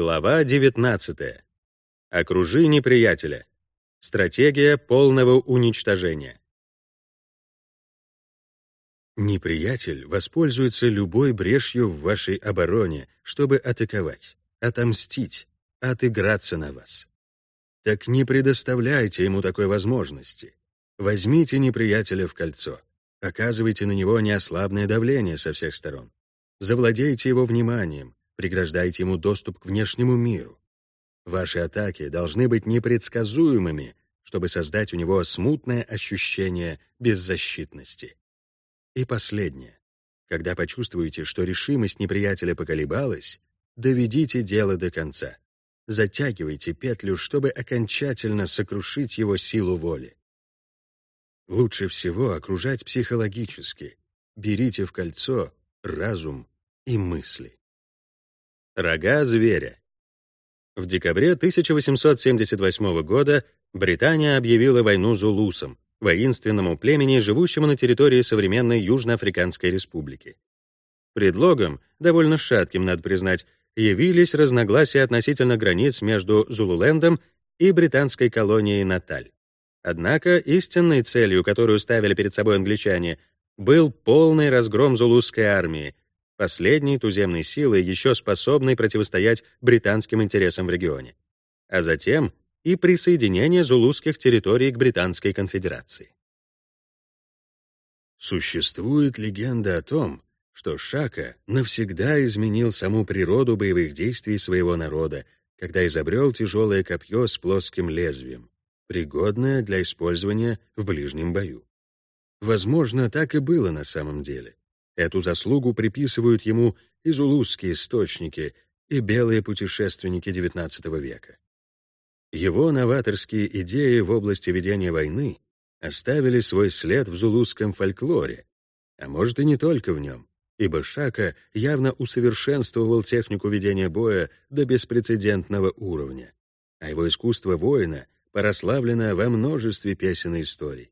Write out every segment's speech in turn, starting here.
Глава 19. Окружи неприятеля. Стратегия полного уничтожения. Неприятель воспользуется любой брешью в вашей обороне, чтобы атаковать, отомстить, отыграться на вас. Так не предоставляйте ему такой возможности. Возьмите неприятеля в кольцо. Оказывайте на него неослабное давление со всех сторон. Завладейте его вниманием, преграждаете ему доступ к внешнему миру. Ваши атаки должны быть непредсказуемыми, чтобы создать у него смутное ощущение беззащитности. И последнее. Когда почувствуете, что решимость неприятеля поколебалась, доведите дело до конца. Затягивайте петлю, чтобы окончательно сокрушить его силу воли. Лучше всего окружать психологически. Берите в кольцо разум и мысли. Рога зверя. В декабре 1878 года Британия объявила войну зулусам, воинственному племени, живущему на территории современной Южноафриканской республики. Предлогом, довольно шатким, надо признать, явились разногласия относительно границ между Зулулендом и британской колонией Наталь. Однако истинной целью, которую ставили перед собой англичане, был полный разгром зулусской армии, последней туземной силы, еще способной противостоять британским интересам в регионе, а затем и присоединение зулусских территорий к Британской конфедерации. Существует легенда о том, что Шака навсегда изменил саму природу боевых действий своего народа, когда изобрел тяжелое копье с плоским лезвием, пригодное для использования в ближнем бою. Возможно, так и было на самом деле. Эту заслугу приписывают ему и зулузские источники, и белые путешественники XIX века. Его новаторские идеи в области ведения войны оставили свой след в зулузском фольклоре, а может и не только в нем, ибо Шака явно усовершенствовал технику ведения боя до беспрецедентного уровня, а его искусство воина прославлено во множестве песен и историй.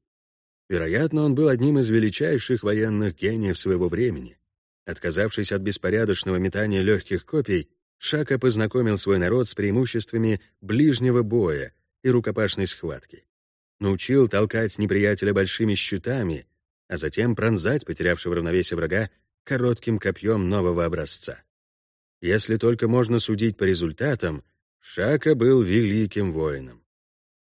Вероятно, он был одним из величайших военных гениев своего времени. Отказавшись от беспорядочного метания легких копий, Шака познакомил свой народ с преимуществами ближнего боя и рукопашной схватки. Научил толкать неприятеля большими щитами, а затем пронзать потерявшего равновесие врага коротким копьем нового образца. Если только можно судить по результатам, Шака был великим воином.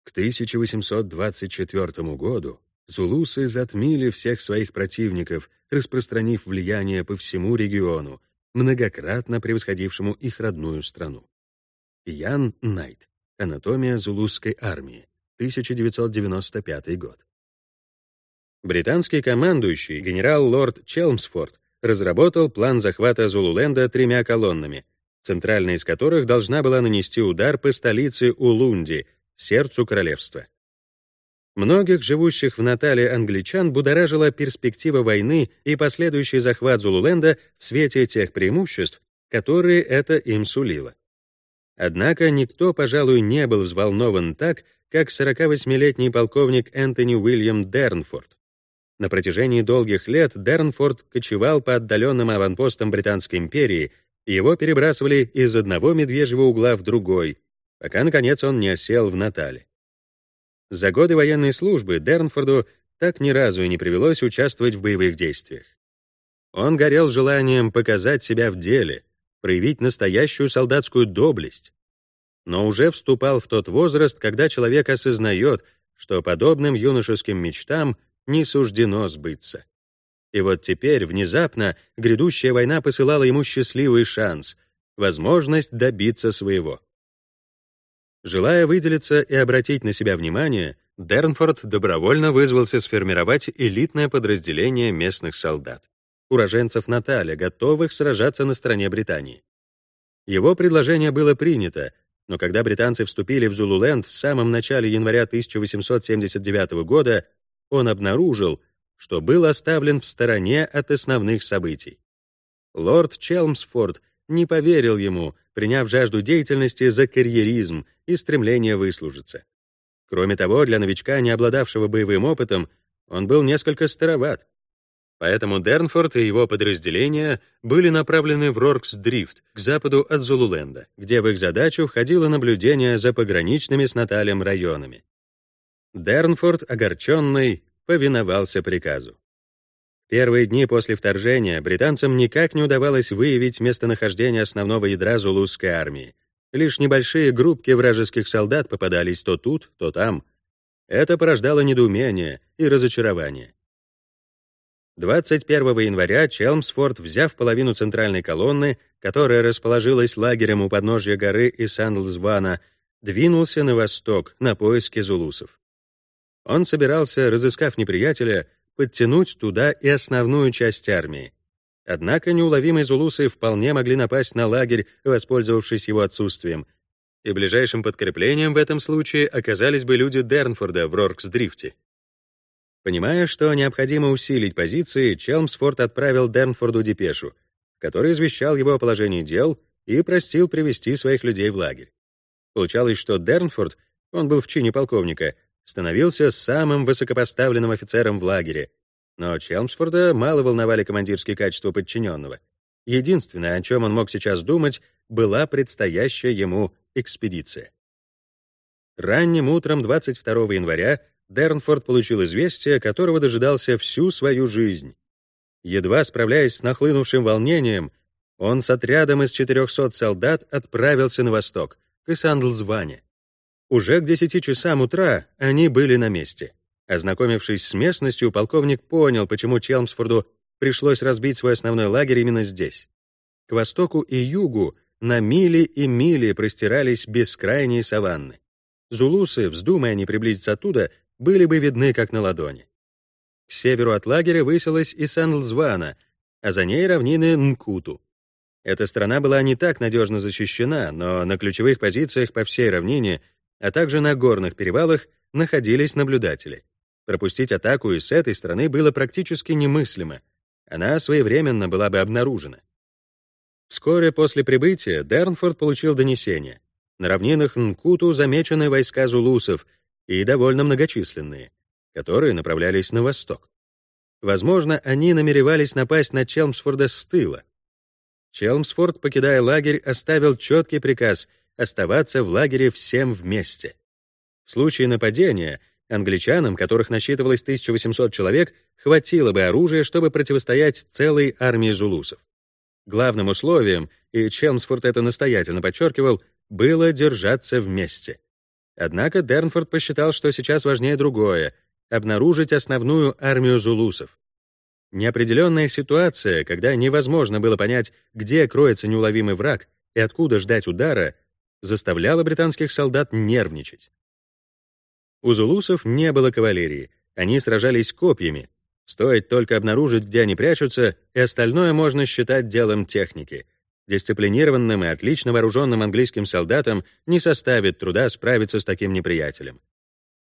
К 1824 году Зулусы затмили всех своих противников, распространив влияние по всему региону, многократно превосходившему их родную страну. Ян Найт. Анатомия зулусской армии. 1995 год. Британский командующий генерал лорд Челмсфорд разработал план захвата Зулуленда тремя колоннами, центральная из которых должна была нанести удар по столице Улунди, сердцу королевства. Многих живущих в Натале англичан будоражила перспектива войны и последующий захват Зулуленда в свете тех преимуществ, которые это им сулило. Однако никто, пожалуй, не был взволнован так, как 48-летний полковник Энтони Уильям Дернфорд. На протяжении долгих лет Дернфорд кочевал по отдаленным аванпостам Британской империи, и его перебрасывали из одного медвежьего угла в другой, пока, наконец, он не осел в Натале. За годы военной службы Дернфорду так ни разу и не привелось участвовать в боевых действиях. Он горел желанием показать себя в деле, проявить настоящую солдатскую доблесть, но уже вступал в тот возраст, когда человек осознает, что подобным юношеским мечтам не суждено сбыться. И вот теперь, внезапно, грядущая война посылала ему счастливый шанс, возможность добиться своего. Желая выделиться и обратить на себя внимание, Дернфорд добровольно вызвался сформировать элитное подразделение местных солдат, уроженцев Наталя, готовых сражаться на стороне Британии. Его предложение было принято, но когда британцы вступили в Зулуленд в самом начале января 1879 года, он обнаружил, что был оставлен в стороне от основных событий. Лорд Челмсфорд не поверил ему, приняв жажду деятельности за карьеризм и стремление выслужиться. Кроме того, для новичка, не обладавшего боевым опытом, он был несколько староват. Поэтому Дернфорд и его подразделения были направлены в Роркс-Дрифт, к западу от Зулуленда, где в их задачу входило наблюдение за пограничными с Наталем районами. Дернфорд, огорченный, повиновался приказу. Первые дни после вторжения британцам никак не удавалось выявить местонахождение основного ядра зулусской армии. Лишь небольшие группки вражеских солдат попадались то тут, то там. Это порождало недоумение и разочарование. 21 января Челмсфорд, взяв половину центральной колонны, которая расположилась лагерем у подножья горы Исандлзвана, двинулся на восток на поиски зулусов. Он собирался, разыскав неприятеля, подтянуть туда и основную часть армии. Однако неуловимые зулусы вполне могли напасть на лагерь, воспользовавшись его отсутствием, и ближайшим подкреплением в этом случае оказались бы люди Дернфорда в Роркс-Дрифте. Понимая, что необходимо усилить позиции, Челмсфорд отправил Дернфорду депешу, в которой извещал его о положении дел и просил привести своих людей в лагерь. Получалось, что Дернфорд, он был в чине полковника, становился самым высокопоставленным офицером в лагере, но Челмсфорда мало волновали командирские качества подчиненного. Единственное, о чем он мог сейчас думать, была предстоящая ему экспедиция. Ранним утром 22 января Дернфорд получил известие, которого дожидался всю свою жизнь. Едва справляясь с нахлынувшим волнением, он с отрядом из 400 солдат отправился на восток, к Исандлзване. Уже к 10 часам утра они были на месте. Ознакомившись с местностью, полковник понял, почему Челмсфорду пришлось разбить свой основной лагерь именно здесь. К востоку и югу на мили и мили простирались бескрайние саванны. Зулусы, вздумая не приблизиться оттуда, были бы видны как на ладони. К северу от лагеря высилась и Сандлзвана, а за ней равнины Нкуту. Эта страна была не так надежно защищена, но на ключевых позициях по всей равнине, а также на горных перевалах находились наблюдатели. Пропустить атаку и с этой стороны было практически немыслимо. Она своевременно была бы обнаружена. Вскоре после прибытия Дернфорд получил донесение. На равнинах Нкуту замечены войска зулусов — и довольно многочисленные, которые направлялись на восток. Возможно, они намеревались напасть на Челмсфорда с тыла. Челмсфорд, покидая лагерь, оставил четкий приказ оставаться в лагере всем вместе. В случае нападения англичанам, которых насчитывалось 1800 человек, хватило бы оружия, чтобы противостоять целой армии зулусов. Главным условием, и Челмсфорд это настоятельно подчеркивал, было держаться вместе. Однако Дернфорд посчитал, что сейчас важнее другое — обнаружить основную армию зулусов. Неопределенная ситуация, когда невозможно было понять, где кроется неуловимый враг и откуда ждать удара, заставляла британских солдат нервничать. У зулусов не было кавалерии, они сражались копьями. Стоит только обнаружить, где они прячутся, и остальное можно считать делом техники — Дисциплинированным и отлично вооруженным английским солдатам не составит труда справиться с таким неприятелем.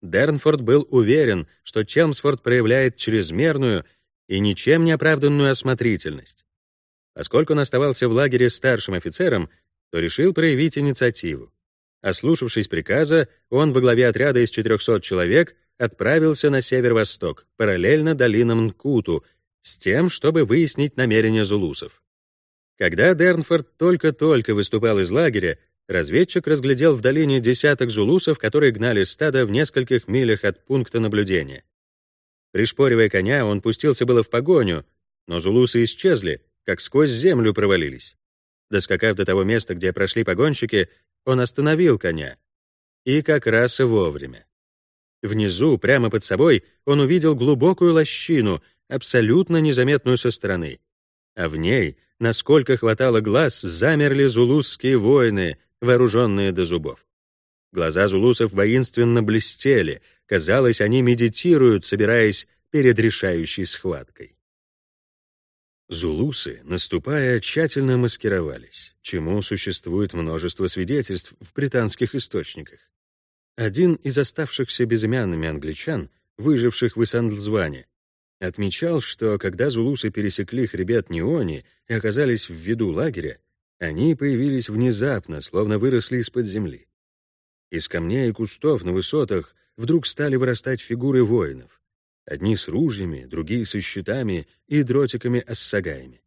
Дернфорд был уверен, что Челмсфорд проявляет чрезмерную и ничем не оправданную осмотрительность. Поскольку он оставался в лагере старшим офицером, то решил проявить инициативу. Ослушавшись приказа, он во главе отряда из 400 человек отправился на северо-восток, параллельно долинам Нкуту, с тем, чтобы выяснить намерения зулусов. Когда Дернфорд только-только выступал из лагеря, разведчик разглядел в долине десяток зулусов, которые гнали стадо в нескольких милях от пункта наблюдения. Пришпоривая коня, он пустился было в погоню, но зулусы исчезли, как сквозь землю провалились. Доскакав до того места, где прошли погонщики, он остановил коня. И как раз и вовремя. Внизу, прямо под собой, он увидел глубокую лощину, абсолютно незаметную со стороны. А в ней насколько хватало глаз, замерли зулусские воины, вооруженные до зубов. Глаза зулусов воинственно блестели, казалось, они медитируют, собираясь перед решающей схваткой. Зулусы, наступая, тщательно маскировались, чему существует множество свидетельств в британских источниках. Один из оставшихся безымянными англичан, выживших в Исандлзване, отмечал, что когда зулусы пересекли хребет Неони и оказались в виду лагеря, они появились внезапно, словно выросли из-под земли. Из камней и кустов на высотах вдруг стали вырастать фигуры воинов. Одни с ружьями, другие со щитами и дротиками-ассагаями.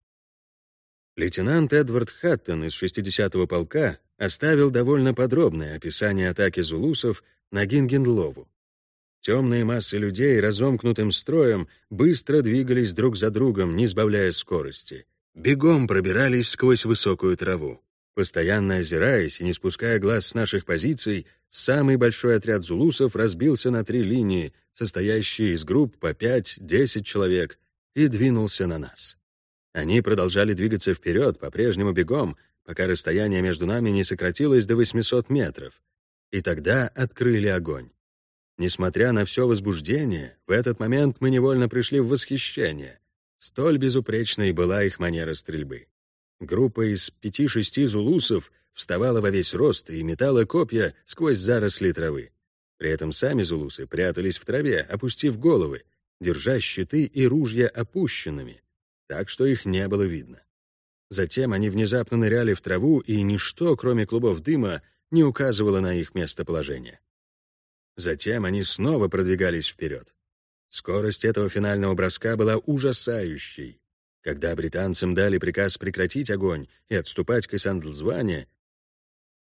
Лейтенант Эдвард Хаттон из 60-го полка оставил довольно подробное описание атаки зулусов на Гингенлову. Темные массы людей разомкнутым строем быстро двигались друг за другом, не сбавляя скорости. Бегом пробирались сквозь высокую траву. Постоянно озираясь и не спуская глаз с наших позиций, самый большой отряд зулусов разбился на три линии, состоящие из групп по 5-10 человек, и двинулся на нас. Они продолжали двигаться вперед, по-прежнему бегом, пока расстояние между нами не сократилось до 800 метров. И тогда открыли огонь. Несмотря на все возбуждение, в этот момент мы невольно пришли в восхищение. Столь безупречной была их манера стрельбы. Группа из пяти-шести зулусов вставала во весь рост и метала копья сквозь заросли травы. При этом сами зулусы прятались в траве, опустив головы, держа щиты и ружья опущенными, так что их не было видно. Затем они внезапно ныряли в траву, и ничто, кроме клубов дыма, не указывало на их местоположение. Затем они снова продвигались вперед. Скорость этого финального броска была ужасающей. Когда британцам дали приказ прекратить огонь и отступать к Исандлзване,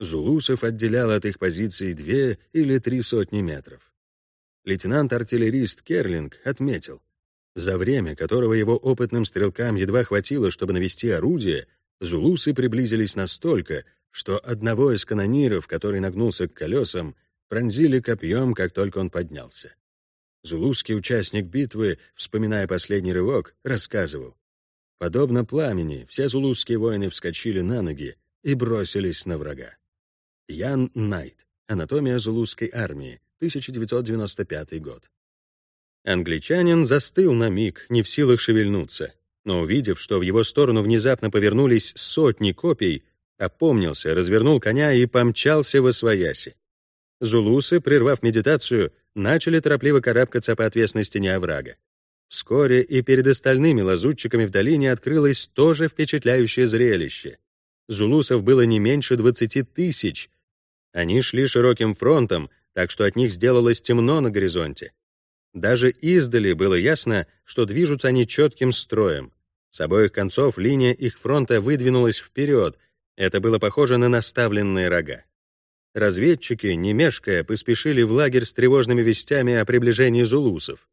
Зулусов отделял от их позиций две или три сотни метров. Лейтенант-артиллерист Керлинг отметил, за время которого его опытным стрелкам едва хватило, чтобы навести орудие, зулусы приблизились настолько, что одного из канониров, который нагнулся к колесам, пронзили копьем, как только он поднялся. Зулузский участник битвы, вспоминая последний рывок, рассказывал. Подобно пламени, все зулузские воины вскочили на ноги и бросились на врага. Ян Найт. Анатомия зулузской армии. 1995 год. Англичанин застыл на миг, не в силах шевельнуться, но увидев, что в его сторону внезапно повернулись сотни копий, опомнился, развернул коня и помчался во свояси. Зулусы, прервав медитацию, начали торопливо карабкаться по отвесной стене оврага. Вскоре и перед остальными лазутчиками в долине открылось тоже впечатляющее зрелище. Зулусов было не меньше 20 тысяч. Они шли широким фронтом, так что от них сделалось темно на горизонте. Даже издали было ясно, что движутся они четким строем. С обоих концов линия их фронта выдвинулась вперед. Это было похоже на наставленные рога. Разведчики, не мешкая, поспешили в лагерь с тревожными вестями о приближении зулусов.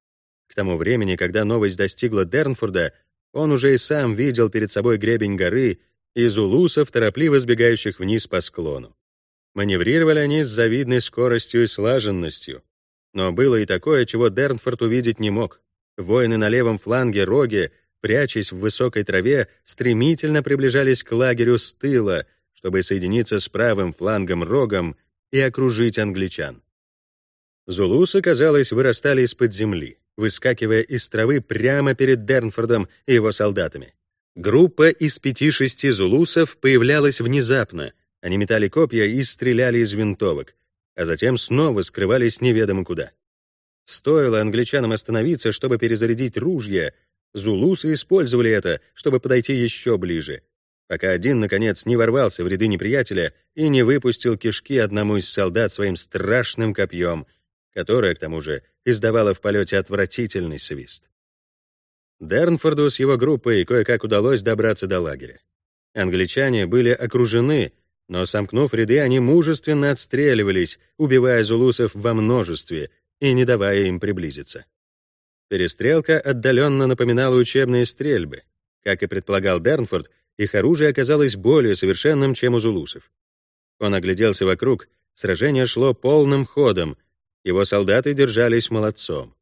К тому времени, когда новость достигла Дернфорда, он уже и сам видел перед собой гребень горы и зулусов, торопливо сбегающих вниз по склону. Маневрировали они с завидной скоростью и слаженностью. Но было и такое, чего Дернфорд увидеть не мог. Воины на левом фланге Роге, прячась в высокой траве, стремительно приближались к лагерю с тыла — чтобы соединиться с правым флангом Рогом и окружить англичан. Зулусы, казалось, вырастали из-под земли, выскакивая из травы прямо перед Дернфордом и его солдатами. Группа из пяти-шести зулусов появлялась внезапно. Они метали копья и стреляли из винтовок, а затем снова скрывались неведомо куда. Стоило англичанам остановиться, чтобы перезарядить ружья, зулусы использовали это, чтобы подойти еще ближе, пока один, наконец, не ворвался в ряды неприятеля и не выпустил кишки одному из солдат своим страшным копьем, которое, к тому же, издавало в полете отвратительный свист. Дернфорду с его группой кое-как удалось добраться до лагеря. Англичане были окружены, но, сомкнув ряды, они мужественно отстреливались, убивая зулусов во множестве и не давая им приблизиться. Перестрелка отдаленно напоминала учебные стрельбы. Как и предполагал Дернфорд, их оружие оказалось более совершенным, чем у зулусов. Он огляделся вокруг, сражение шло полным ходом, его солдаты держались молодцом.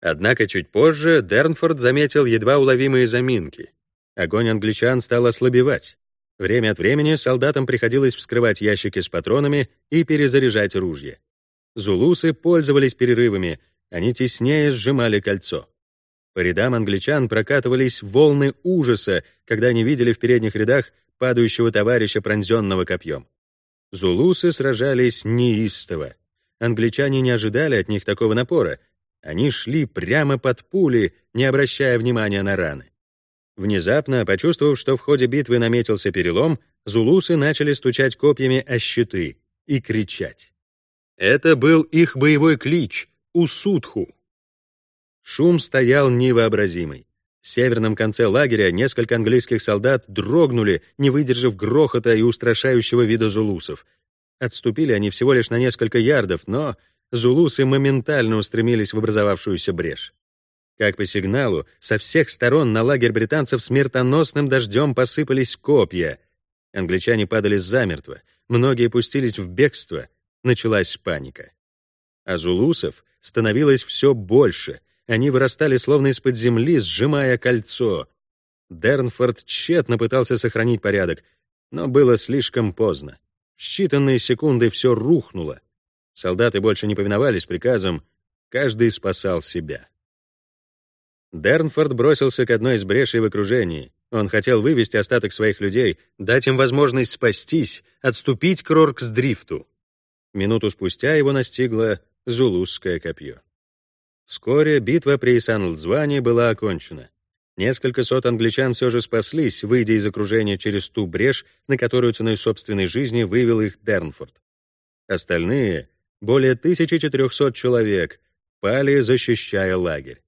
Однако чуть позже Дернфорд заметил едва уловимые заминки. Огонь англичан стал ослабевать. Время от времени солдатам приходилось вскрывать ящики с патронами и перезаряжать ружья. Зулусы пользовались перерывами, они теснее сжимали кольцо. По рядам англичан прокатывались волны ужаса, когда они видели в передних рядах падающего товарища, пронзенного копьем. Зулусы сражались неистово. Англичане не ожидали от них такого напора. Они шли прямо под пули, не обращая внимания на раны. Внезапно, почувствовав, что в ходе битвы наметился перелом, зулусы начали стучать копьями о щиты и кричать. Это был их боевой клич — «Усудху». Шум стоял невообразимый. В северном конце лагеря несколько английских солдат дрогнули, не выдержав грохота и устрашающего вида зулусов. Отступили они всего лишь на несколько ярдов, но зулусы моментально устремились в образовавшуюся брешь. Как по сигналу, со всех сторон на лагерь британцев смертоносным дождем посыпались копья. Англичане падали замертво, многие пустились в бегство, началась паника. А зулусов становилось все больше, они вырастали словно из-под земли, сжимая кольцо. Дернфорд тщетно пытался сохранить порядок, но было слишком поздно. В считанные секунды все рухнуло. Солдаты больше не повиновались приказам, каждый спасал себя. Дернфорд бросился к одной из брешей в окружении. Он хотел вывести остаток своих людей, дать им возможность спастись, отступить к Рорксдрифту. Минуту спустя его настигло Зулусское копье. Вскоре битва при Сан-Лдзване была окончена. Несколько сот англичан все же спаслись, выйдя из окружения через ту брешь, на которую ценой собственной жизни вывел их Дернфорд. Остальные, более 1400 человек, пали, защищая лагерь.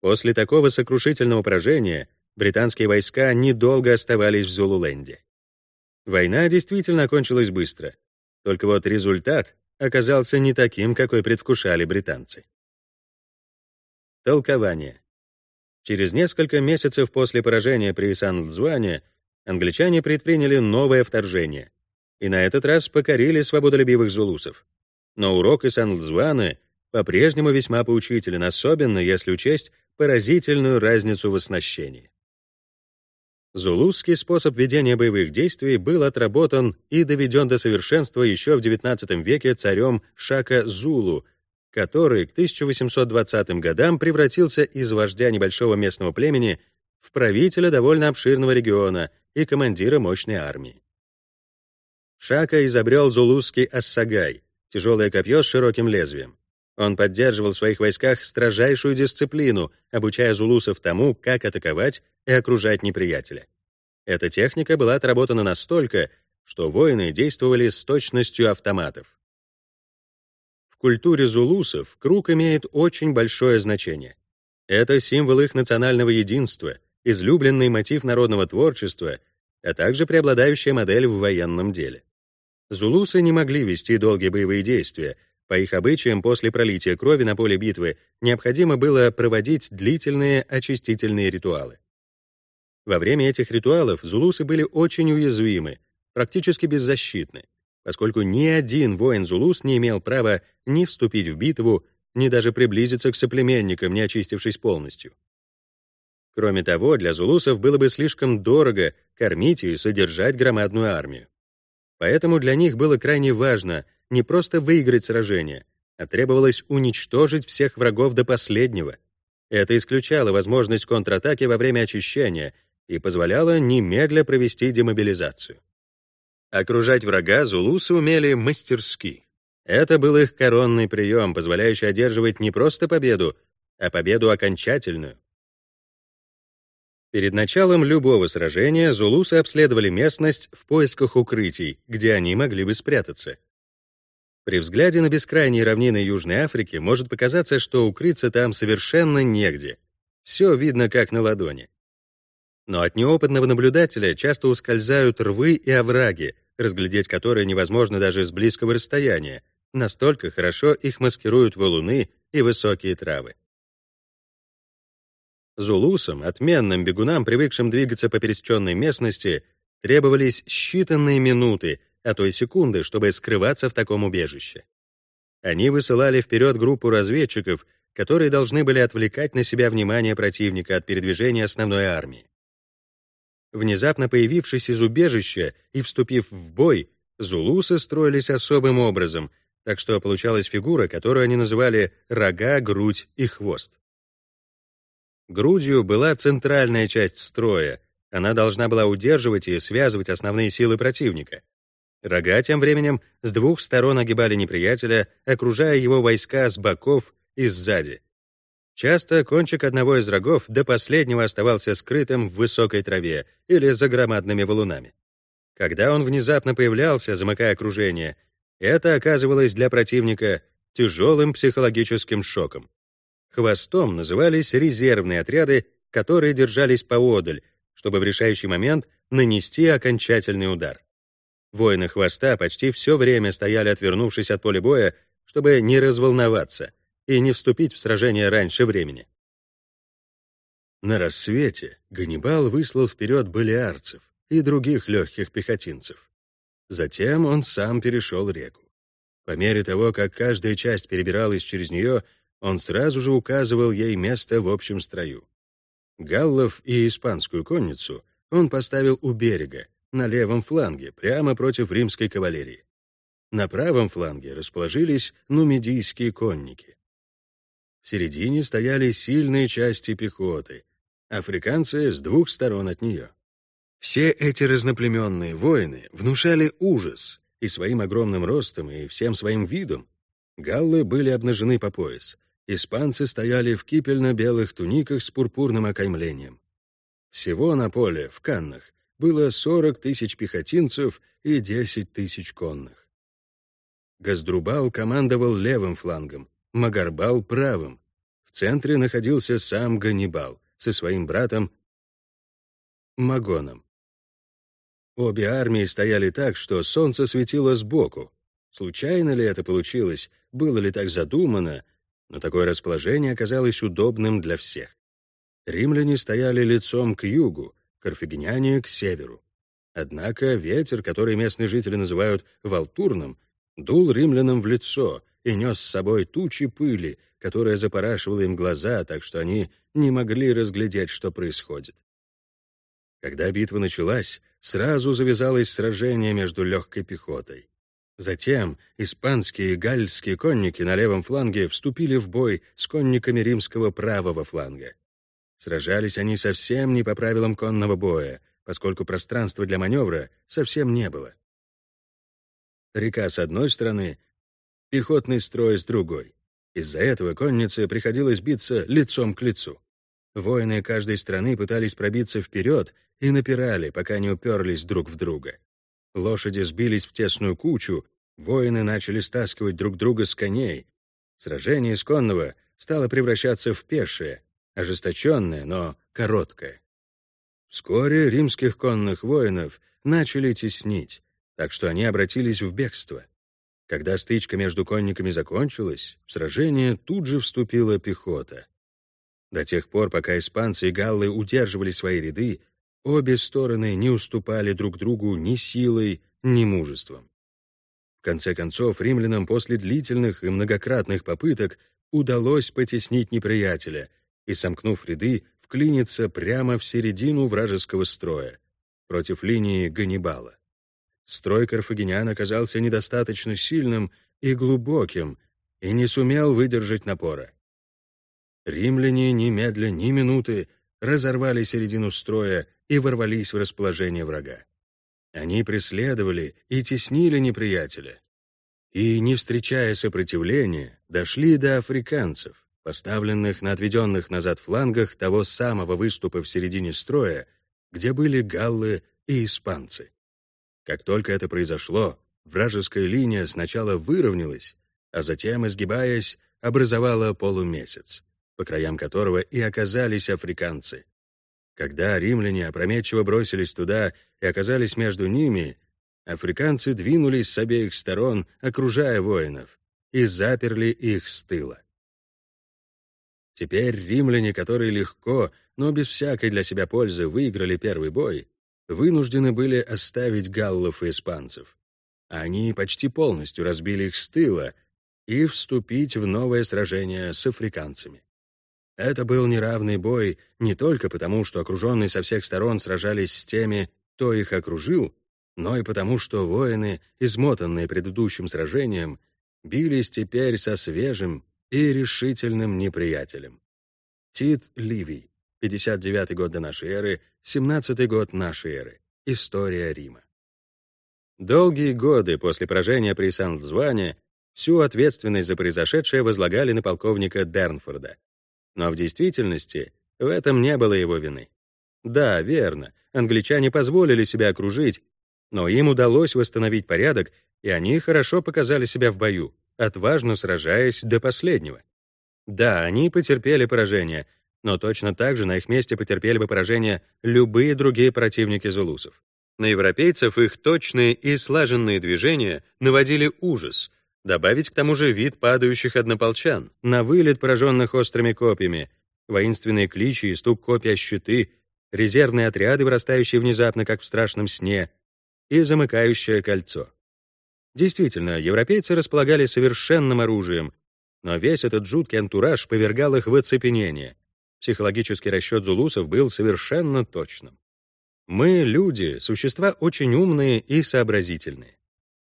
После такого сокрушительного поражения британские войска недолго оставались в Зулуленде. Война действительно окончилась быстро. Только вот результат оказался не таким, какой предвкушали британцы. Толкование. Через несколько месяцев после поражения при Сан-Лдзване англичане предприняли новое вторжение и на этот раз покорили свободолюбивых зулусов. Но урок из Сан-Лдзваны по-прежнему весьма поучителен, особенно если учесть поразительную разницу в оснащении. Зулусский способ ведения боевых действий был отработан и доведен до совершенства еще в XIX веке царем Шака Зулу, который к 1820 годам превратился из вождя небольшого местного племени в правителя довольно обширного региона и командира мощной армии. Шака изобрел зулусский ассагай, тяжелое копье с широким лезвием. Он поддерживал в своих войсках строжайшую дисциплину, обучая зулусов тому, как атаковать и окружать неприятеля. Эта техника была отработана настолько, что воины действовали с точностью автоматов. В культуре зулусов круг имеет очень большое значение. Это символ их национального единства, излюбленный мотив народного творчества, а также преобладающая модель в военном деле. Зулусы не могли вести долгие боевые действия, по их обычаям, после пролития крови на поле битвы необходимо было проводить длительные очистительные ритуалы. Во время этих ритуалов зулусы были очень уязвимы, практически беззащитны, поскольку ни один воин-зулус не имел права ни вступить в битву, ни даже приблизиться к соплеменникам, не очистившись полностью. Кроме того, для зулусов было бы слишком дорого кормить и содержать громадную армию. Поэтому для них было крайне важно — не просто выиграть сражение, а требовалось уничтожить всех врагов до последнего. Это исключало возможность контратаки во время очищения и позволяло немедля провести демобилизацию. Окружать врага зулусы умели мастерски. Это был их коронный прием, позволяющий одерживать не просто победу, а победу окончательную. Перед началом любого сражения зулусы обследовали местность в поисках укрытий, где они могли бы спрятаться. При взгляде на бескрайние равнины Южной Африки может показаться, что укрыться там совершенно негде. Все видно как на ладони. Но от неопытного наблюдателя часто ускользают рвы и овраги, разглядеть которые невозможно даже с близкого расстояния. Настолько хорошо их маскируют валуны и высокие травы. Зулусам, отменным бегунам, привыкшим двигаться по пересеченной местности, требовались считанные минуты, а то и секунды, чтобы скрываться в таком убежище. Они высылали вперед группу разведчиков, которые должны были отвлекать на себя внимание противника от передвижения основной армии. Внезапно появившись из убежища и вступив в бой, зулусы строились особым образом, так что получалась фигура, которую они называли рога, грудь и хвост. Грудью была центральная часть строя, она должна была удерживать и связывать основные силы противника. Рога тем временем с двух сторон огибали неприятеля, окружая его войска с боков и сзади. Часто кончик одного из рогов до последнего оставался скрытым в высокой траве или за громадными валунами. Когда он внезапно появлялся, замыкая окружение, это оказывалось для противника тяжелым психологическим шоком. Хвостом назывались резервные отряды, которые держались поодаль, чтобы в решающий момент нанести окончательный удар. Воины хвоста почти все время стояли, отвернувшись от поля боя, чтобы не разволноваться и не вступить в сражение раньше времени. На рассвете Ганнибал выслал вперед балиарцев и других легких пехотинцев. Затем он сам перешел реку. По мере того, как каждая часть перебиралась через нее, он сразу же указывал ей место в общем строю. Галлов и испанскую конницу он поставил у берега, на левом фланге, прямо против римской кавалерии. На правом фланге расположились нумидийские конники. В середине стояли сильные части пехоты, африканцы с двух сторон от нее. Все эти разноплеменные воины внушали ужас и своим огромным ростом, и всем своим видом. Галлы были обнажены по пояс, испанцы стояли в кипельно-белых туниках с пурпурным окаймлением. Всего на поле, в Каннах, было 40 тысяч пехотинцев и 10 тысяч конных. Газдрубал командовал левым флангом, Магарбал — правым. В центре находился сам Ганнибал со своим братом Магоном. Обе армии стояли так, что солнце светило сбоку. Случайно ли это получилось, было ли так задумано, но такое расположение оказалось удобным для всех. Римляне стояли лицом к югу, карфагеняне — к северу. Однако ветер, который местные жители называют «валтурным», дул римлянам в лицо и нес с собой тучи пыли, которая запорашивала им глаза, так что они не могли разглядеть, что происходит. Когда битва началась, сразу завязалось сражение между легкой пехотой. Затем испанские и гальские конники на левом фланге вступили в бой с конниками римского правого фланга. Сражались они совсем не по правилам конного боя, поскольку пространства для маневра совсем не было. Река с одной стороны, пехотный строй с другой. Из-за этого коннице приходилось биться лицом к лицу. Воины каждой страны пытались пробиться вперед и напирали, пока не уперлись друг в друга. Лошади сбились в тесную кучу, воины начали стаскивать друг друга с коней. Сражение из стало превращаться в пешее, ожесточенное, но короткое. Вскоре римских конных воинов начали теснить, так что они обратились в бегство. Когда стычка между конниками закончилась, в сражение тут же вступила пехота. До тех пор, пока испанцы и галлы удерживали свои ряды, Обе стороны не уступали друг другу ни силой, ни мужеством. В конце концов, римлянам после длительных и многократных попыток удалось потеснить неприятеля и, сомкнув ряды, вклиниться прямо в середину вражеского строя, против линии Ганнибала. Строй карфагенян оказался недостаточно сильным и глубоким и не сумел выдержать напора. Римляне немедля ни минуты разорвали середину строя и ворвались в расположение врага. Они преследовали и теснили неприятеля. И, не встречая сопротивления, дошли до африканцев, поставленных на отведенных назад флангах того самого выступа в середине строя, где были галлы и испанцы. Как только это произошло, вражеская линия сначала выровнялась, а затем, изгибаясь, образовала полумесяц, по краям которого и оказались африканцы, когда римляне опрометчиво бросились туда и оказались между ними, африканцы двинулись с обеих сторон, окружая воинов, и заперли их с тыла. Теперь римляне, которые легко, но без всякой для себя пользы выиграли первый бой, вынуждены были оставить галлов и испанцев. Они почти полностью разбили их с тыла и вступить в новое сражение с африканцами. Это был неравный бой не только потому, что окруженные со всех сторон сражались с теми, кто их окружил, но и потому, что воины, измотанные предыдущим сражением, бились теперь со свежим и решительным неприятелем. Тит Ливий, 59 год до нашей эры, 17 год нашей эры. История Рима. Долгие годы после поражения при Сан-Дзване всю ответственность за произошедшее возлагали на полковника Дернфорда, но в действительности в этом не было его вины. Да, верно, англичане позволили себя окружить, но им удалось восстановить порядок, и они хорошо показали себя в бою, отважно сражаясь до последнего. Да, они потерпели поражение, но точно так же на их месте потерпели бы поражение любые другие противники зулусов. На европейцев их точные и слаженные движения наводили ужас. Добавить к тому же вид падающих однополчан, на вылет пораженных острыми копьями, воинственные кличи и стук копья щиты, резервные отряды, вырастающие внезапно, как в страшном сне, и замыкающее кольцо. Действительно, европейцы располагали совершенным оружием, но весь этот жуткий антураж повергал их в оцепенение. Психологический расчет зулусов был совершенно точным. Мы, люди, существа очень умные и сообразительные.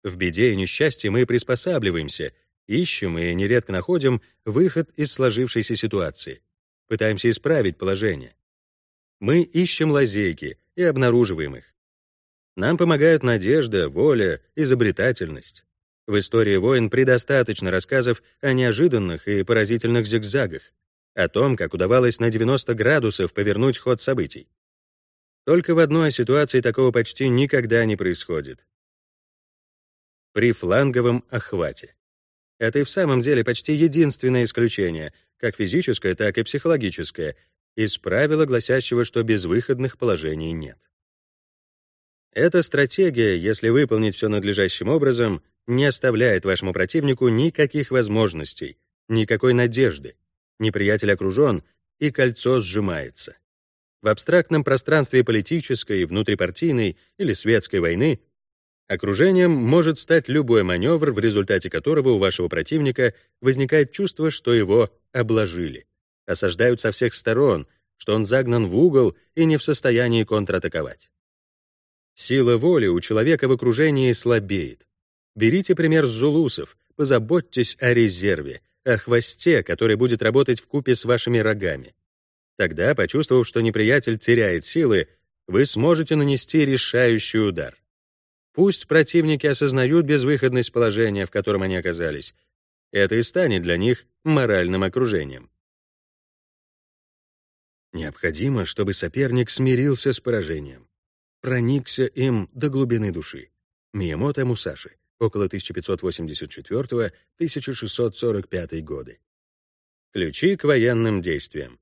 В беде и несчастье мы приспосабливаемся, ищем и нередко находим выход из сложившейся ситуации, пытаемся исправить положение. Мы ищем лазейки и обнаруживаем их. Нам помогают надежда, воля, изобретательность. В истории войн предостаточно рассказов о неожиданных и поразительных зигзагах, о том, как удавалось на 90 градусов повернуть ход событий. Только в одной ситуации такого почти никогда не происходит. При фланговом охвате. Это и в самом деле почти единственное исключение, как физическое, так и психологическое, из правила, гласящего, что безвыходных положений нет. Эта стратегия, если выполнить все надлежащим образом, не оставляет вашему противнику никаких возможностей, никакой надежды. Неприятель окружен, и кольцо сжимается. В абстрактном пространстве политической, внутрипартийной или светской войны окружением может стать любой маневр, в результате которого у вашего противника возникает чувство, что его обложили, осаждают со всех сторон, что он загнан в угол и не в состоянии контратаковать. Сила воли у человека в окружении слабеет. Берите пример с зулусов, позаботьтесь о резерве, о хвосте, который будет работать в купе с вашими рогами. Тогда, почувствовав, что неприятель теряет силы, вы сможете нанести решающий удар. Пусть противники осознают безвыходность положения, в котором они оказались. Это и станет для них моральным окружением. Необходимо, чтобы соперник смирился с поражением проникся им до глубины души. Миямото Мусаши, около 1584-1645 годы. Ключи к военным действиям.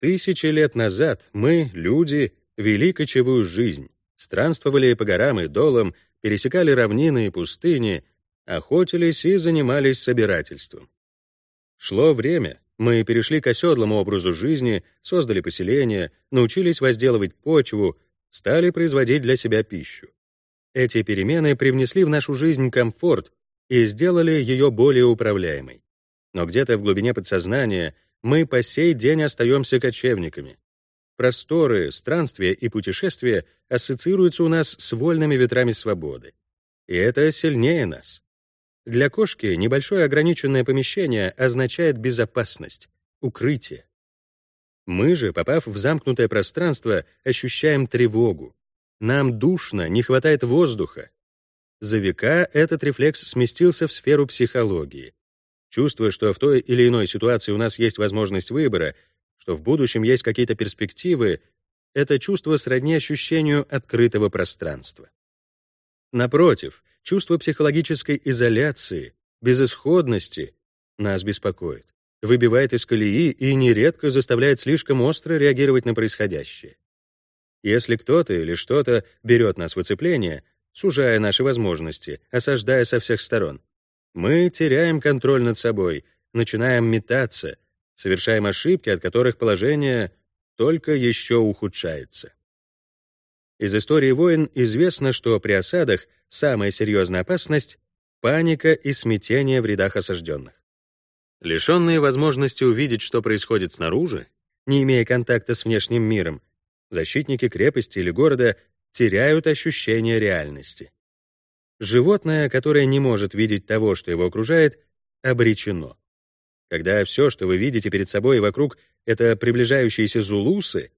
Тысячи лет назад мы, люди, вели кочевую жизнь, странствовали по горам и долам, пересекали равнины и пустыни, охотились и занимались собирательством. Шло время, мы перешли к оседлому образу жизни, создали поселения, научились возделывать почву, стали производить для себя пищу. Эти перемены привнесли в нашу жизнь комфорт и сделали ее более управляемой. Но где-то в глубине подсознания мы по сей день остаемся кочевниками. Просторы, странствия и путешествия ассоциируются у нас с вольными ветрами свободы. И это сильнее нас. Для кошки небольшое ограниченное помещение означает безопасность, укрытие. Мы же, попав в замкнутое пространство, ощущаем тревогу. Нам душно, не хватает воздуха. За века этот рефлекс сместился в сферу психологии. Чувствуя, что в той или иной ситуации у нас есть возможность выбора, что в будущем есть какие-то перспективы, это чувство сродни ощущению открытого пространства. Напротив, чувство психологической изоляции, безысходности нас беспокоит выбивает из колеи и нередко заставляет слишком остро реагировать на происходящее. Если кто-то или что-то берет нас в оцепление, сужая наши возможности, осаждая со всех сторон, мы теряем контроль над собой, начинаем метаться, совершаем ошибки, от которых положение только еще ухудшается. Из истории войн известно, что при осадах самая серьезная опасность — паника и смятение в рядах осажденных. Лишенные возможности увидеть, что происходит снаружи, не имея контакта с внешним миром, защитники крепости или города теряют ощущение реальности. Животное, которое не может видеть того, что его окружает, обречено. Когда все, что вы видите перед собой и вокруг, это приближающиеся зулусы,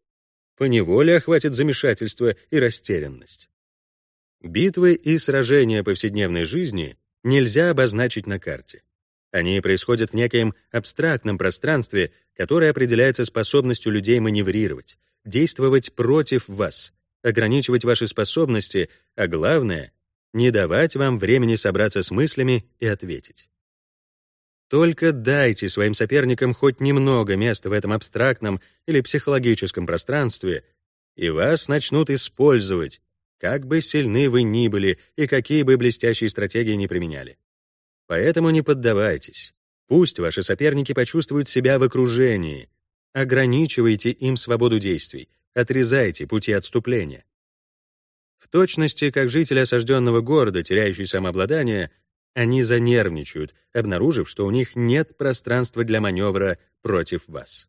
поневоле охватит замешательство и растерянность. Битвы и сражения повседневной жизни нельзя обозначить на карте. Они происходят в некоем абстрактном пространстве, которое определяется способностью людей маневрировать, действовать против вас, ограничивать ваши способности, а главное — не давать вам времени собраться с мыслями и ответить. Только дайте своим соперникам хоть немного места в этом абстрактном или психологическом пространстве, и вас начнут использовать, как бы сильны вы ни были и какие бы блестящие стратегии ни применяли. Поэтому не поддавайтесь. Пусть ваши соперники почувствуют себя в окружении. Ограничивайте им свободу действий, отрезайте пути отступления. В точности, как жители осажденного города, теряющие самообладание, они занервничают, обнаружив, что у них нет пространства для маневра против вас.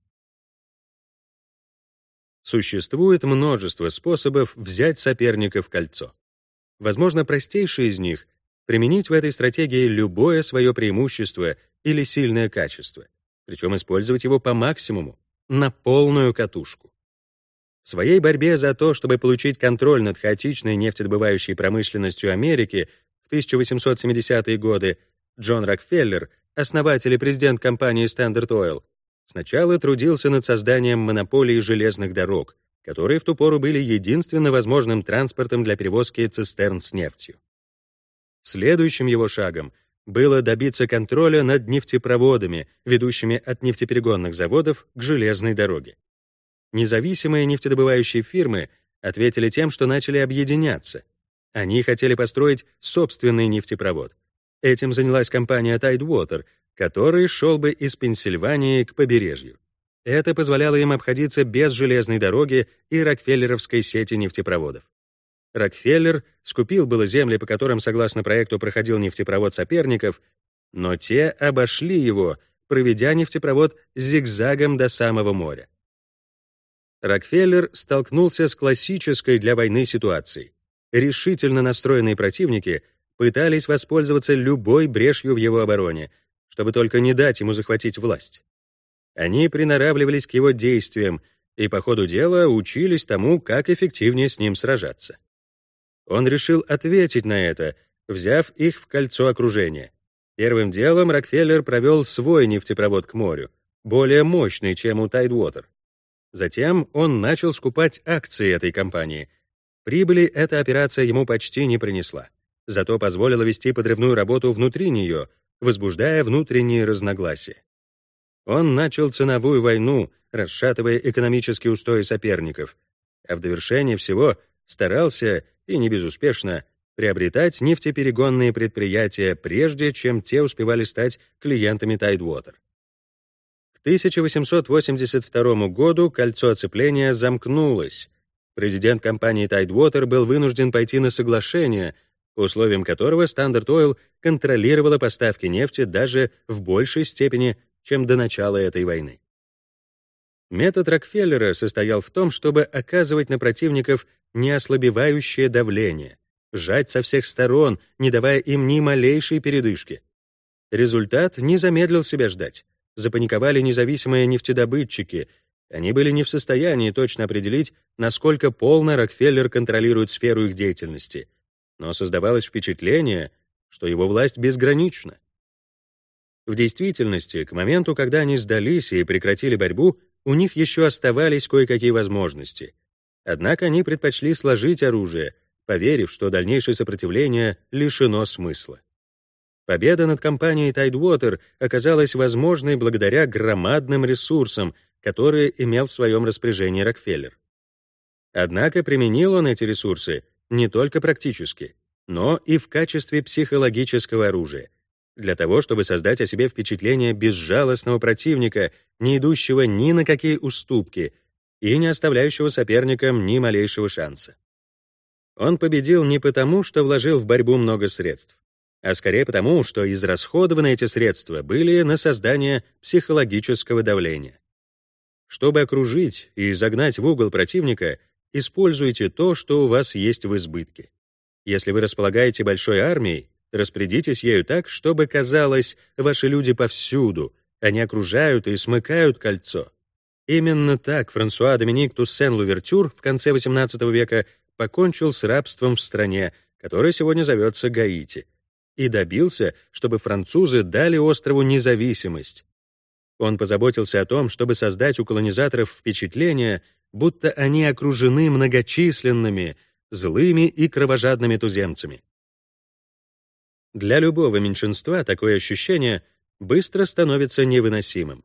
Существует множество способов взять соперника в кольцо. Возможно, простейший из них — применить в этой стратегии любое свое преимущество или сильное качество, причем использовать его по максимуму, на полную катушку. В своей борьбе за то, чтобы получить контроль над хаотичной нефтедобывающей промышленностью Америки в 1870-е годы Джон Рокфеллер, основатель и президент компании Standard Oil, сначала трудился над созданием монополии железных дорог, которые в ту пору были единственно возможным транспортом для перевозки цистерн с нефтью. Следующим его шагом было добиться контроля над нефтепроводами, ведущими от нефтеперегонных заводов к железной дороге. Независимые нефтедобывающие фирмы ответили тем, что начали объединяться — они хотели построить собственный нефтепровод. Этим занялась компания Tidewater, который шел бы из Пенсильвании к побережью. Это позволяло им обходиться без железной дороги и Рокфеллеровской сети нефтепроводов. Рокфеллер скупил было земли, по которым, согласно проекту, проходил нефтепровод соперников, но те обошли его, проведя нефтепровод зигзагом до самого моря. Рокфеллер столкнулся с классической для войны ситуацией решительно настроенные противники пытались воспользоваться любой брешью в его обороне, чтобы только не дать ему захватить власть. Они приноравливались к его действиям и по ходу дела учились тому, как эффективнее с ним сражаться. Он решил ответить на это, взяв их в кольцо окружения. Первым делом Рокфеллер провел свой нефтепровод к морю, более мощный, чем у Tidewater. Затем он начал скупать акции этой компании — Прибыли эта операция ему почти не принесла, зато позволила вести подрывную работу внутри нее, возбуждая внутренние разногласия. Он начал ценовую войну, расшатывая экономические устои соперников, а в довершение всего старался, и не безуспешно, приобретать нефтеперегонные предприятия, прежде чем те успевали стать клиентами Tidewater. К 1882 году кольцо оцепления замкнулось, Президент компании Tidewater был вынужден пойти на соглашение, по условиям которого Standard Oil контролировала поставки нефти даже в большей степени, чем до начала этой войны. Метод Рокфеллера состоял в том, чтобы оказывать на противников неослабевающее давление, сжать со всех сторон, не давая им ни малейшей передышки. Результат не замедлил себя ждать. Запаниковали независимые нефтедобытчики, они были не в состоянии точно определить, насколько полно Рокфеллер контролирует сферу их деятельности, но создавалось впечатление, что его власть безгранична. В действительности, к моменту, когда они сдались и прекратили борьбу, у них еще оставались кое-какие возможности. Однако они предпочли сложить оружие, поверив, что дальнейшее сопротивление лишено смысла. Победа над компанией Tidewater оказалась возможной благодаря громадным ресурсам, которые имел в своем распоряжении Рокфеллер. Однако применил он эти ресурсы не только практически, но и в качестве психологического оружия, для того, чтобы создать о себе впечатление безжалостного противника, не идущего ни на какие уступки и не оставляющего соперникам ни малейшего шанса. Он победил не потому, что вложил в борьбу много средств, а скорее потому, что израсходованы эти средства были на создание психологического давления. Чтобы окружить и загнать в угол противника, используйте то, что у вас есть в избытке. Если вы располагаете большой армией, распорядитесь ею так, чтобы казалось, ваши люди повсюду, они окружают и смыкают кольцо. Именно так Франсуа Доминик Туссен-Лувертюр в конце XVIII века покончил с рабством в стране, которая сегодня зовется Гаити, и добился, чтобы французы дали острову независимость, он позаботился о том, чтобы создать у колонизаторов впечатление, будто они окружены многочисленными, злыми и кровожадными туземцами. Для любого меньшинства такое ощущение быстро становится невыносимым.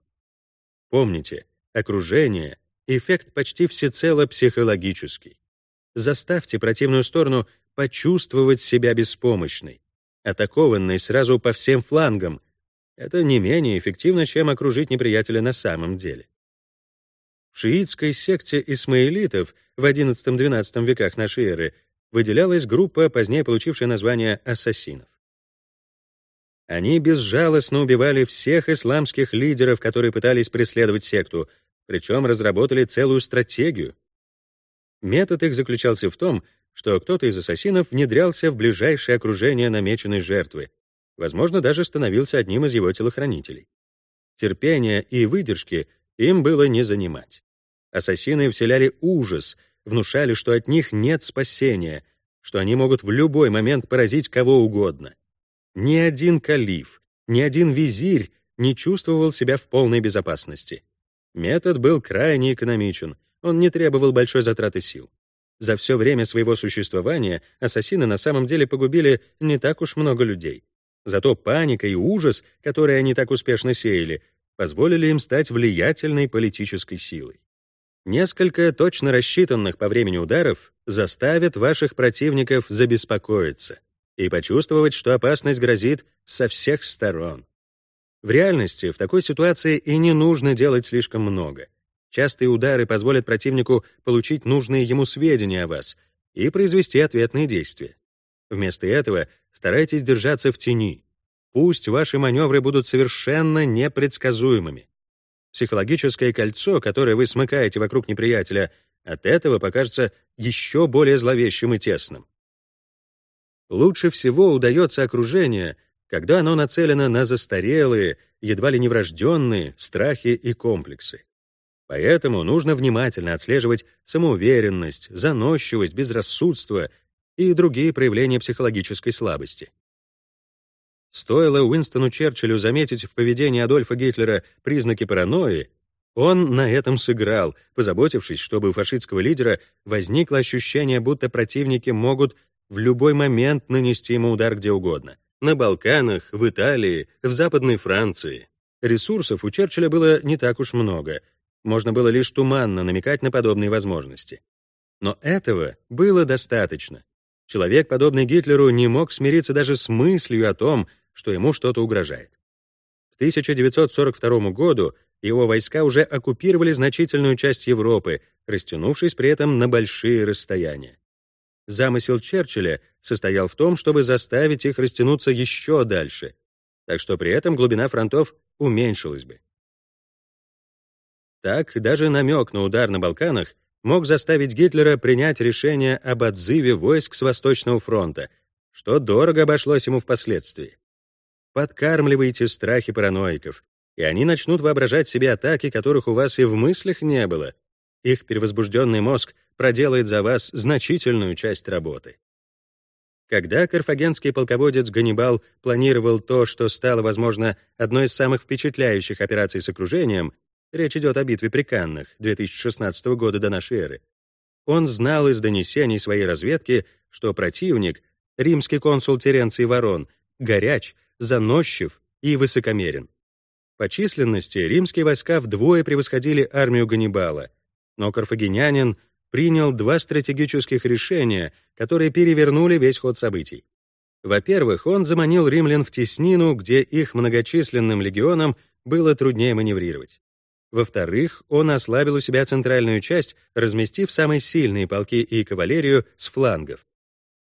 Помните, окружение — эффект почти всецело психологический. Заставьте противную сторону почувствовать себя беспомощной, атакованной сразу по всем флангам. Это не менее эффективно, чем окружить неприятеля на самом деле. В шиитской секте исмаилитов в XI-XII веках нашей эры выделялась группа, позднее получившая название ассасинов. Они безжалостно убивали всех исламских лидеров, которые пытались преследовать секту, причем разработали целую стратегию. Метод их заключался в том, что кто-то из ассасинов внедрялся в ближайшее окружение намеченной жертвы, возможно, даже становился одним из его телохранителей. Терпения и выдержки им было не занимать. Ассасины вселяли ужас, внушали, что от них нет спасения, что они могут в любой момент поразить кого угодно. Ни один калиф, ни один визирь не чувствовал себя в полной безопасности. Метод был крайне экономичен, он не требовал большой затраты сил. За все время своего существования ассасины на самом деле погубили не так уж много людей. Зато паника и ужас, которые они так успешно сеяли, позволили им стать влиятельной политической силой. Несколько точно рассчитанных по времени ударов заставят ваших противников забеспокоиться и почувствовать, что опасность грозит со всех сторон. В реальности в такой ситуации и не нужно делать слишком много — Частые удары позволят противнику получить нужные ему сведения о вас и произвести ответные действия. Вместо этого старайтесь держаться в тени. Пусть ваши маневры будут совершенно непредсказуемыми. Психологическое кольцо, которое вы смыкаете вокруг неприятеля, от этого покажется еще более зловещим и тесным. Лучше всего удается окружение, когда оно нацелено на застарелые, едва ли не врожденные страхи и комплексы. Поэтому нужно внимательно отслеживать самоуверенность, заносчивость, безрассудство и другие проявления психологической слабости. Стоило Уинстону Черчиллю заметить в поведении Адольфа Гитлера признаки паранойи, он на этом сыграл, позаботившись, чтобы у фашистского лидера возникло ощущение, будто противники могут в любой момент нанести ему удар где угодно. На Балканах, в Италии, в Западной Франции. Ресурсов у Черчилля было не так уж много, можно было лишь туманно намекать на подобные возможности. Но этого было достаточно. Человек, подобный Гитлеру, не мог смириться даже с мыслью о том, что ему что-то угрожает. К 1942 году его войска уже оккупировали значительную часть Европы, растянувшись при этом на большие расстояния. Замысел Черчилля состоял в том, чтобы заставить их растянуться еще дальше, так что при этом глубина фронтов уменьшилась бы. Так, даже намек на удар на Балканах мог заставить Гитлера принять решение об отзыве войск с Восточного фронта, что дорого обошлось ему впоследствии. Подкармливайте страхи параноиков, и они начнут воображать себе атаки, которых у вас и в мыслях не было. Их перевозбужденный мозг проделает за вас значительную часть работы. Когда карфагенский полководец Ганнибал планировал то, что стало, возможно, одной из самых впечатляющих операций с окружением, Речь идет о битве при Каннах 2016 года до нашей эры. Он знал из донесений своей разведки, что противник, римский консул Теренций Ворон, горяч, заносчив и высокомерен. По численности римские войска вдвое превосходили армию Ганнибала, но карфагенянин принял два стратегических решения, которые перевернули весь ход событий. Во-первых, он заманил римлян в теснину, где их многочисленным легионам было труднее маневрировать. Во-вторых, он ослабил у себя центральную часть, разместив самые сильные полки и кавалерию с флангов.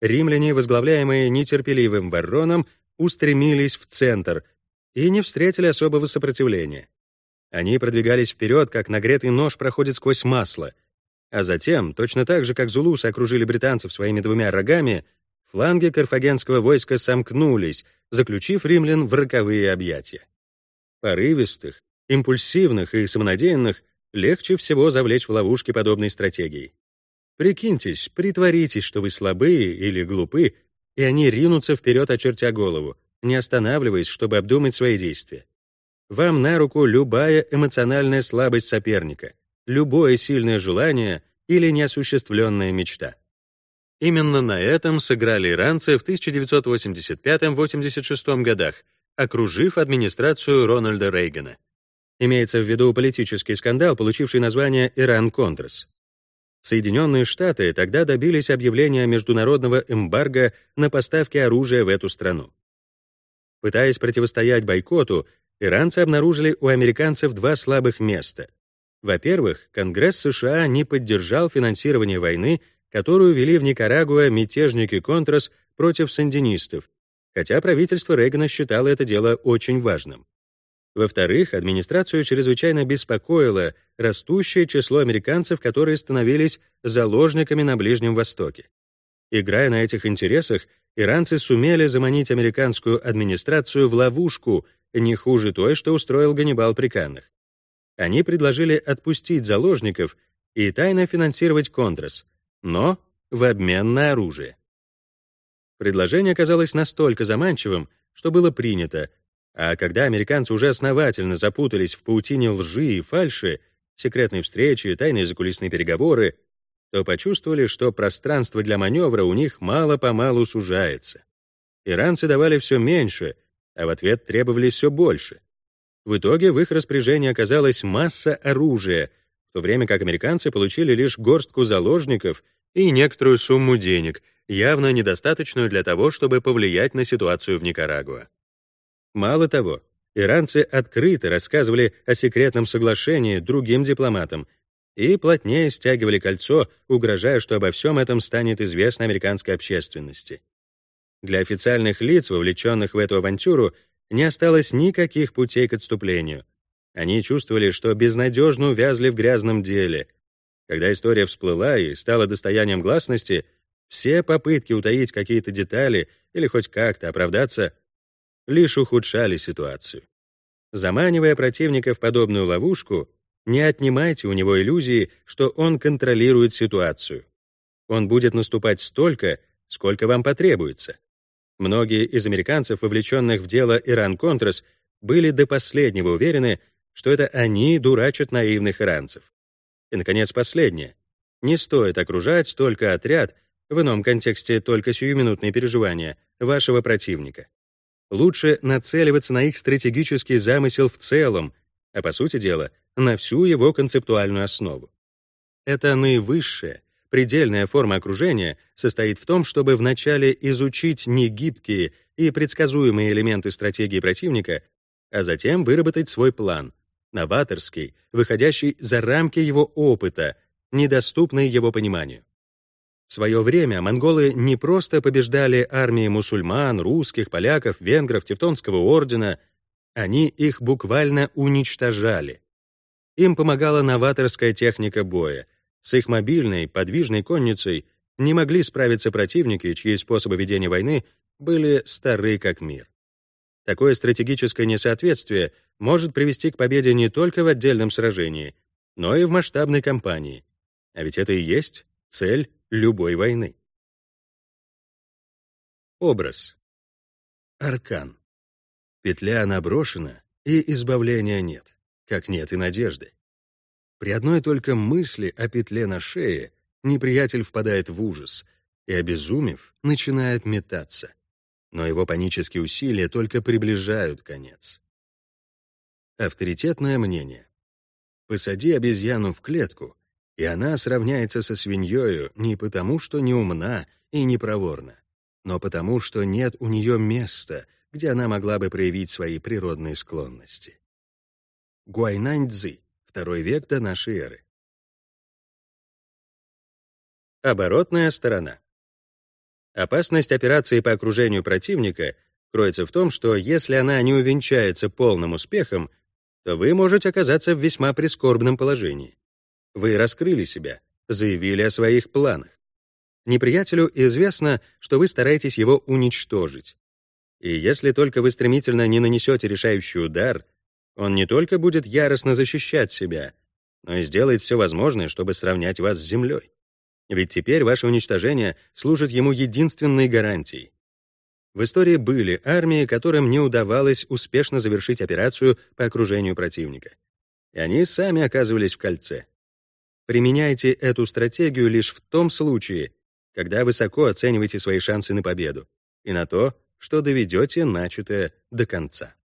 Римляне, возглавляемые нетерпеливым Варроном, устремились в центр и не встретили особого сопротивления. Они продвигались вперед, как нагретый нож проходит сквозь масло. А затем, точно так же, как зулусы окружили британцев своими двумя рогами, фланги карфагенского войска сомкнулись, заключив римлян в роковые объятия. Порывистых, Импульсивных и самонадеянных легче всего завлечь в ловушки подобной стратегии. Прикиньтесь, притворитесь, что вы слабые или глупы, и они ринутся вперед, очертя голову, не останавливаясь, чтобы обдумать свои действия. Вам на руку любая эмоциональная слабость соперника, любое сильное желание или неосуществленная мечта. Именно на этом сыграли иранцы в 1985-86 годах, окружив администрацию Рональда Рейгана. Имеется в виду политический скандал, получивший название «Иран-Контрас». Соединенные Штаты тогда добились объявления международного эмбарго на поставки оружия в эту страну. Пытаясь противостоять бойкоту, иранцы обнаружили у американцев два слабых места. Во-первых, Конгресс США не поддержал финансирование войны, которую вели в Никарагуа мятежники Контрас против сандинистов, хотя правительство Рейгана считало это дело очень важным. Во-вторых, администрацию чрезвычайно беспокоило растущее число американцев, которые становились заложниками на Ближнем Востоке. Играя на этих интересах, иранцы сумели заманить американскую администрацию в ловушку, не хуже той, что устроил Ганнибал при Каннах. Они предложили отпустить заложников и тайно финансировать Контрас, но в обмен на оружие. Предложение оказалось настолько заманчивым, что было принято, а когда американцы уже основательно запутались в паутине лжи и фальши, секретной встречи, тайные закулисные переговоры, то почувствовали, что пространство для маневра у них мало-помалу сужается. Иранцы давали все меньше, а в ответ требовали все больше. В итоге в их распоряжении оказалась масса оружия, в то время как американцы получили лишь горстку заложников и некоторую сумму денег, явно недостаточную для того, чтобы повлиять на ситуацию в Никарагуа. Мало того, иранцы открыто рассказывали о секретном соглашении другим дипломатам и плотнее стягивали кольцо, угрожая, что обо всем этом станет известно американской общественности. Для официальных лиц, вовлеченных в эту авантюру, не осталось никаких путей к отступлению. Они чувствовали, что безнадежно увязли в грязном деле. Когда история всплыла и стала достоянием гласности, все попытки утаить какие-то детали или хоть как-то оправдаться лишь ухудшали ситуацию. Заманивая противника в подобную ловушку, не отнимайте у него иллюзии, что он контролирует ситуацию. Он будет наступать столько, сколько вам потребуется. Многие из американцев, вовлеченных в дело Иран-Контрас, были до последнего уверены, что это они дурачат наивных иранцев. И, наконец, последнее. Не стоит окружать только отряд, в ином контексте только сиюминутные переживания, вашего противника. Лучше нацеливаться на их стратегический замысел в целом, а по сути дела, на всю его концептуальную основу. Это наивысшая, предельная форма окружения состоит в том, чтобы вначале изучить негибкие и предсказуемые элементы стратегии противника, а затем выработать свой план, новаторский, выходящий за рамки его опыта, недоступный его пониманию. В свое время монголы не просто побеждали армии мусульман, русских, поляков, венгров, Тевтонского ордена, они их буквально уничтожали. Им помогала новаторская техника боя. С их мобильной, подвижной конницей не могли справиться противники, чьи способы ведения войны были стары как мир. Такое стратегическое несоответствие может привести к победе не только в отдельном сражении, но и в масштабной кампании. А ведь это и есть цель любой войны. Образ. Аркан. Петля наброшена, и избавления нет, как нет и надежды. При одной только мысли о петле на шее неприятель впадает в ужас и, обезумев, начинает метаться. Но его панические усилия только приближают конец. Авторитетное мнение. Посади обезьяну в клетку, и она сравняется со свиньёю не потому, что не умна и не проворна, но потому, что нет у нее места, где она могла бы проявить свои природные склонности. Гуайнань Цзи, второй век до нашей эры. Оборотная сторона. Опасность операции по окружению противника кроется в том, что если она не увенчается полным успехом, то вы можете оказаться в весьма прискорбном положении. Вы раскрыли себя, заявили о своих планах. Неприятелю известно, что вы стараетесь его уничтожить. И если только вы стремительно не нанесете решающий удар, он не только будет яростно защищать себя, но и сделает все возможное, чтобы сравнять вас с землей. Ведь теперь ваше уничтожение служит ему единственной гарантией. В истории были армии, которым не удавалось успешно завершить операцию по окружению противника. И они сами оказывались в кольце. Применяйте эту стратегию лишь в том случае, когда высоко оцениваете свои шансы на победу и на то, что доведете начатое до конца.